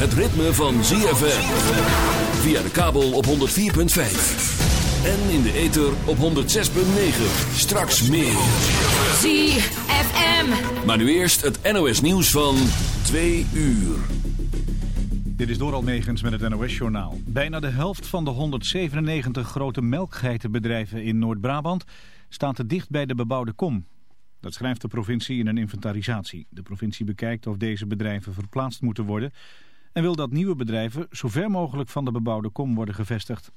het ritme van ZFM. Via de kabel op 104.5. En in de ether op 106.9. Straks meer. ZFM. Maar nu eerst het NOS nieuws van 2 uur. Dit is Doral Megens met het NOS-journaal. Bijna de helft van de 197 grote melkgeitenbedrijven in Noord-Brabant staat te dicht bij de bebouwde kom. Dat schrijft de provincie in een inventarisatie. De provincie bekijkt of deze bedrijven verplaatst moeten worden... en wil dat nieuwe bedrijven zo ver mogelijk van de bebouwde kom worden gevestigd.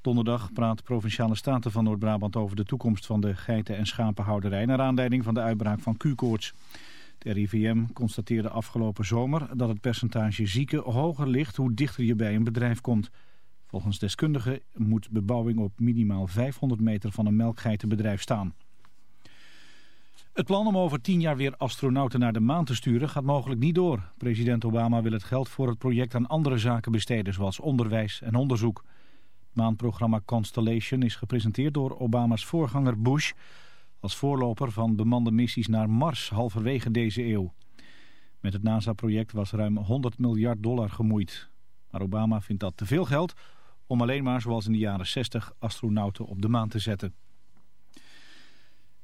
Donderdag praat Provinciale Staten van Noord-Brabant over de toekomst van de geiten- en schapenhouderij... naar aanleiding van de uitbraak van Q-koorts. De RIVM constateerde afgelopen zomer dat het percentage zieken hoger ligt hoe dichter je bij een bedrijf komt. Volgens deskundigen moet bebouwing op minimaal 500 meter van een melkgeitenbedrijf staan. Het plan om over tien jaar weer astronauten naar de maan te sturen gaat mogelijk niet door. President Obama wil het geld voor het project aan andere zaken besteden, zoals onderwijs en onderzoek. Het maanprogramma Constellation is gepresenteerd door Obama's voorganger Bush... als voorloper van bemande missies naar Mars halverwege deze eeuw. Met het NASA-project was ruim 100 miljard dollar gemoeid. Maar Obama vindt dat te veel geld om alleen maar, zoals in de jaren 60, astronauten op de maan te zetten.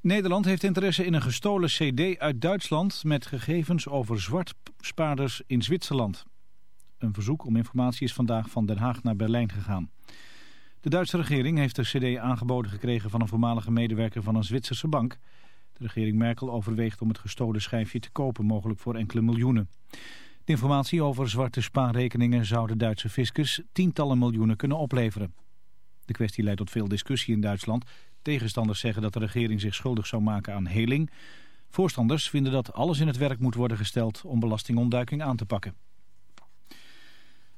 Nederland heeft interesse in een gestolen cd uit Duitsland met gegevens over zwartspaarders in Zwitserland. Een verzoek om informatie is vandaag van Den Haag naar Berlijn gegaan. De Duitse regering heeft de cd aangeboden gekregen van een voormalige medewerker van een Zwitserse bank. De regering Merkel overweegt om het gestolen schijfje te kopen, mogelijk voor enkele miljoenen. De informatie over zwarte spaarrekeningen zou de Duitse fiscus tientallen miljoenen kunnen opleveren. De kwestie leidt tot veel discussie in Duitsland. Tegenstanders zeggen dat de regering zich schuldig zou maken aan heling. Voorstanders vinden dat alles in het werk moet worden gesteld om belastingontduiking aan te pakken.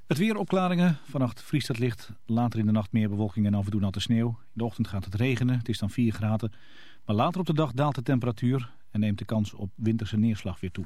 Het weer opklaringen. Vannacht vriest het licht. Later in de nacht meer bewolking en af en toe natte sneeuw. In de ochtend gaat het regenen. Het is dan 4 graden. Maar later op de dag daalt de temperatuur en neemt de kans op winterse neerslag weer toe.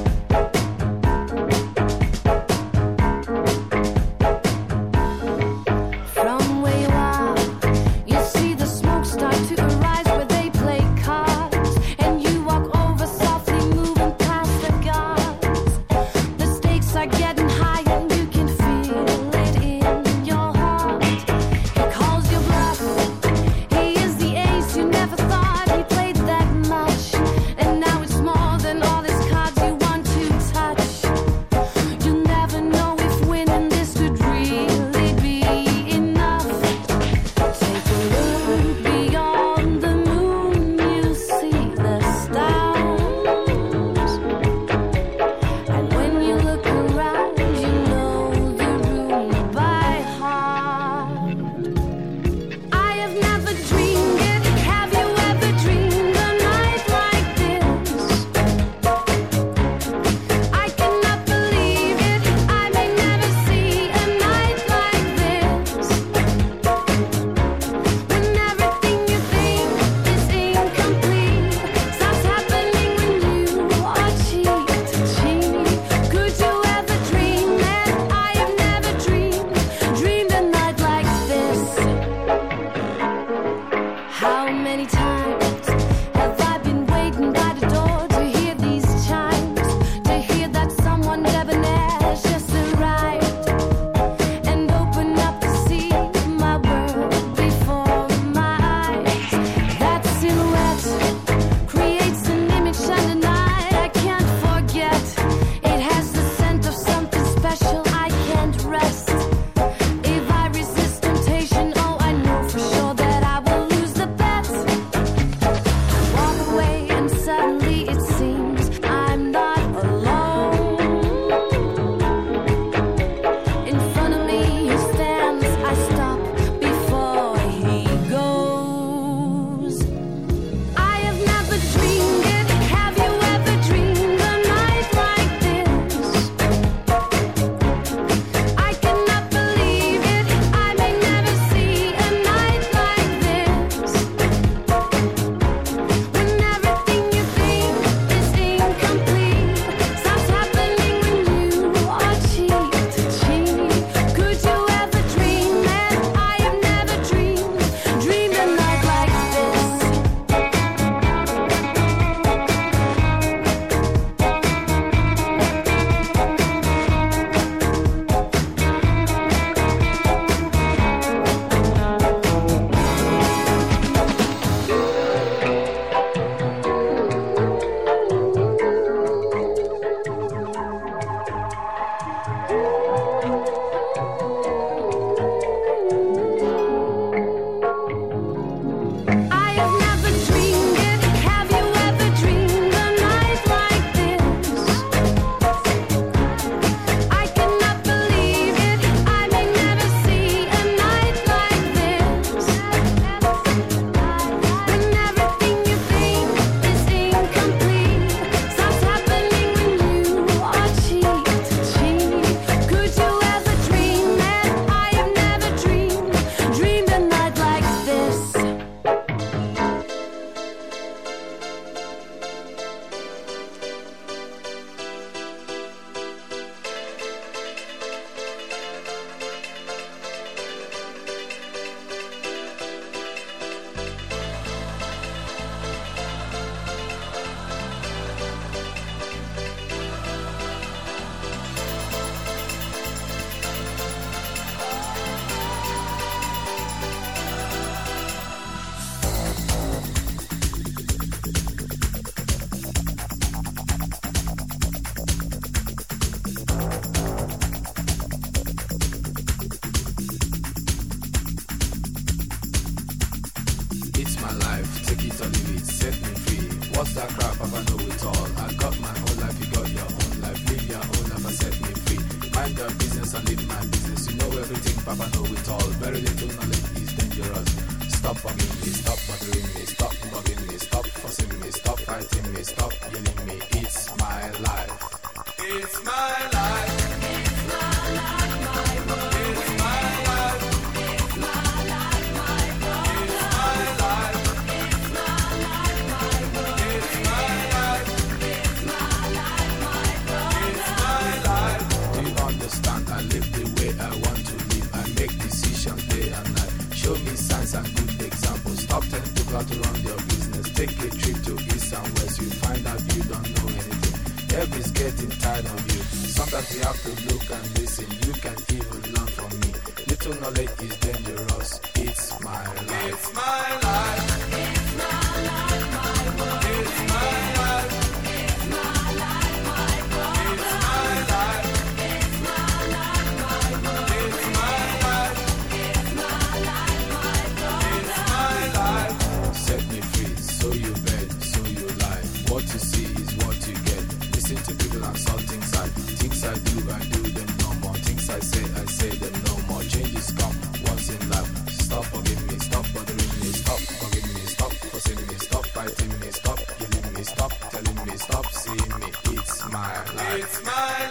It's mine.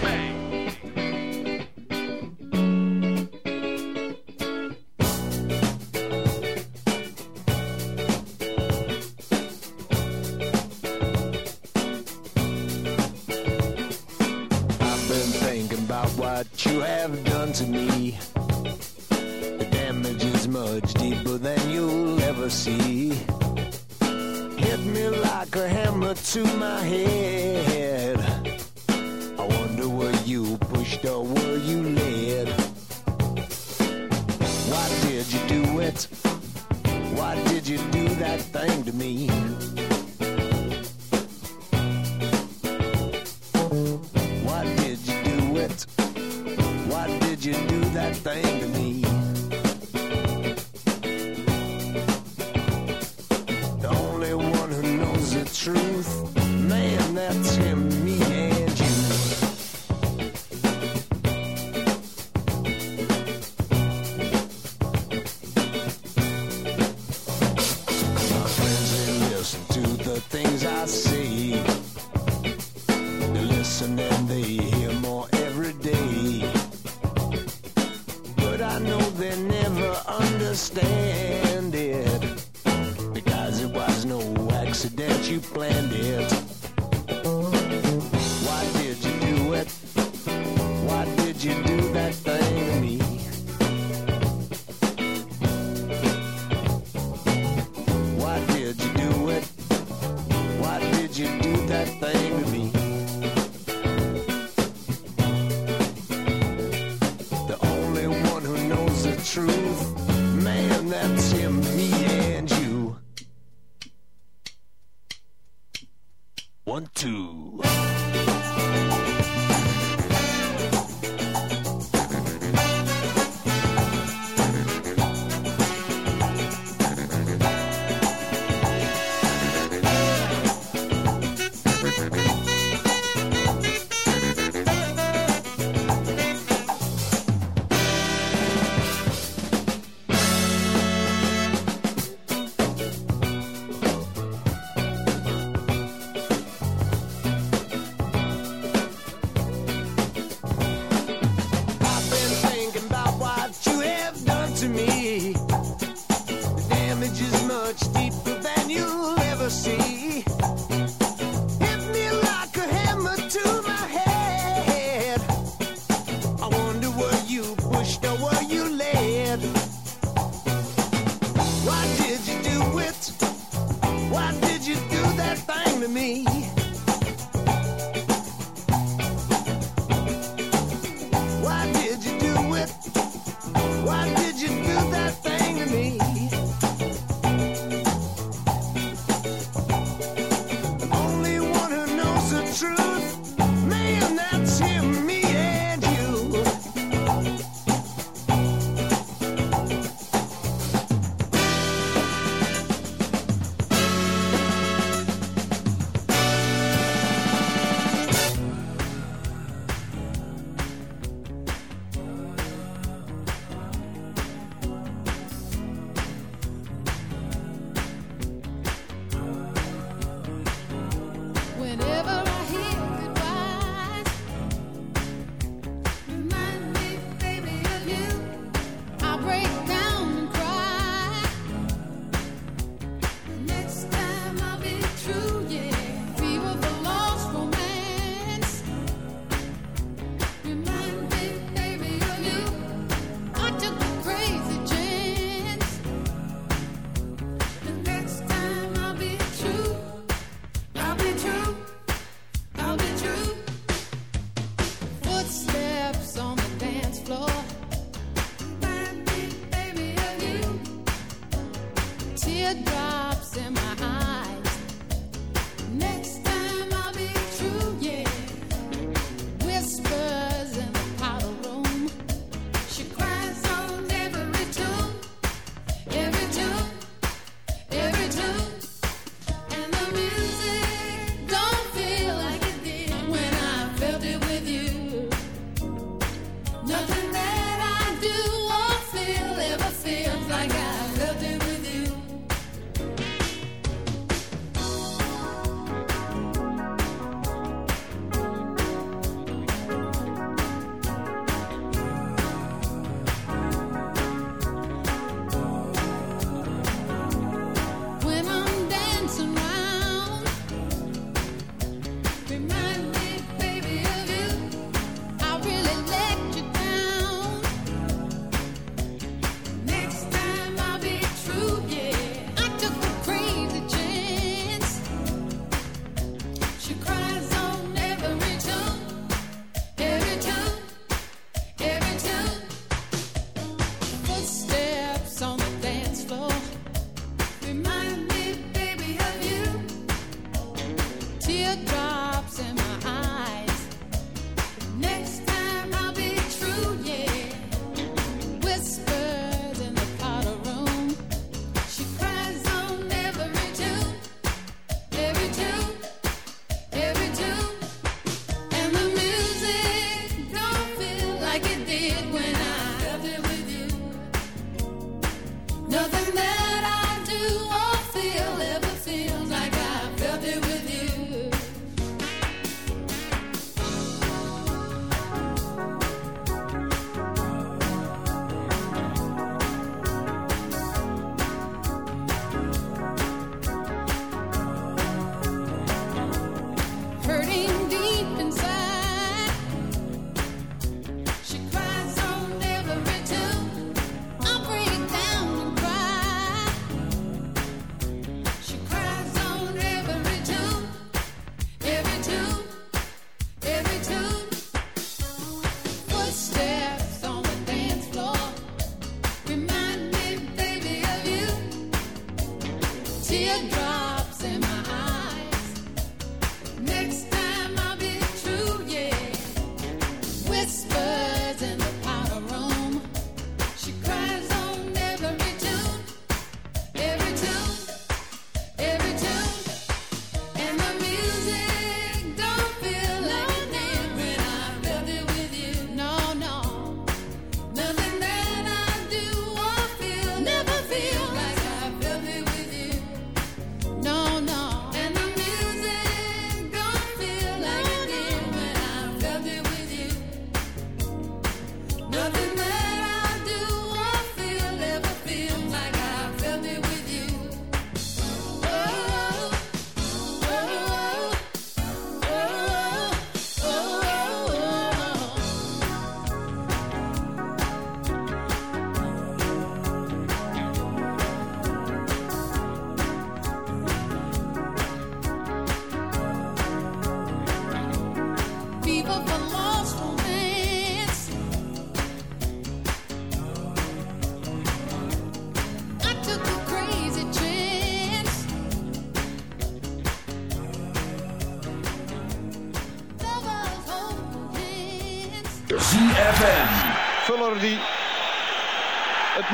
to my head.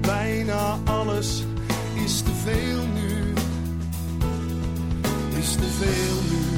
Bijna alles is te veel nu, is te veel nu.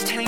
was telling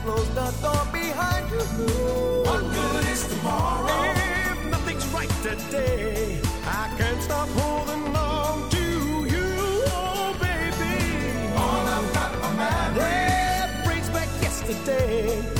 And closed the door behind you. What good is tomorrow? If nothing's right today, I can't stop holding on to you, oh baby. All I've got are memories. That brings back yesterday.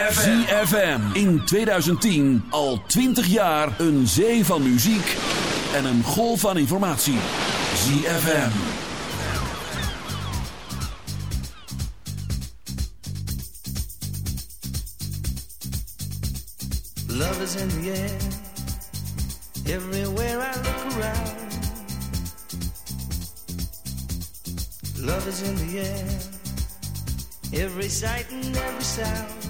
ZFM. ZFM. In 2010 al 20 jaar een zee van muziek en een golf van informatie. ZFM. Love is in the air. Everywhere I look around. Love is in the air. Every sight and every sound.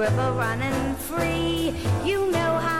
river running free. You know how.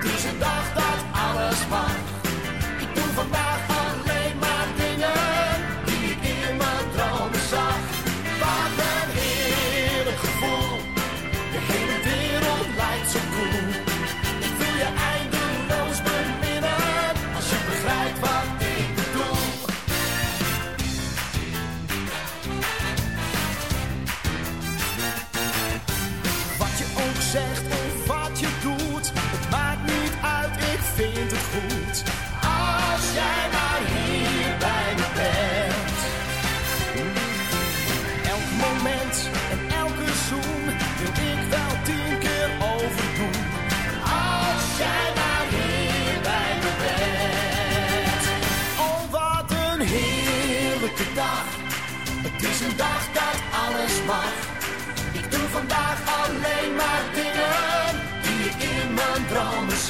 Het is een dag dat alles mag.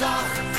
zag.